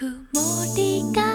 曇りが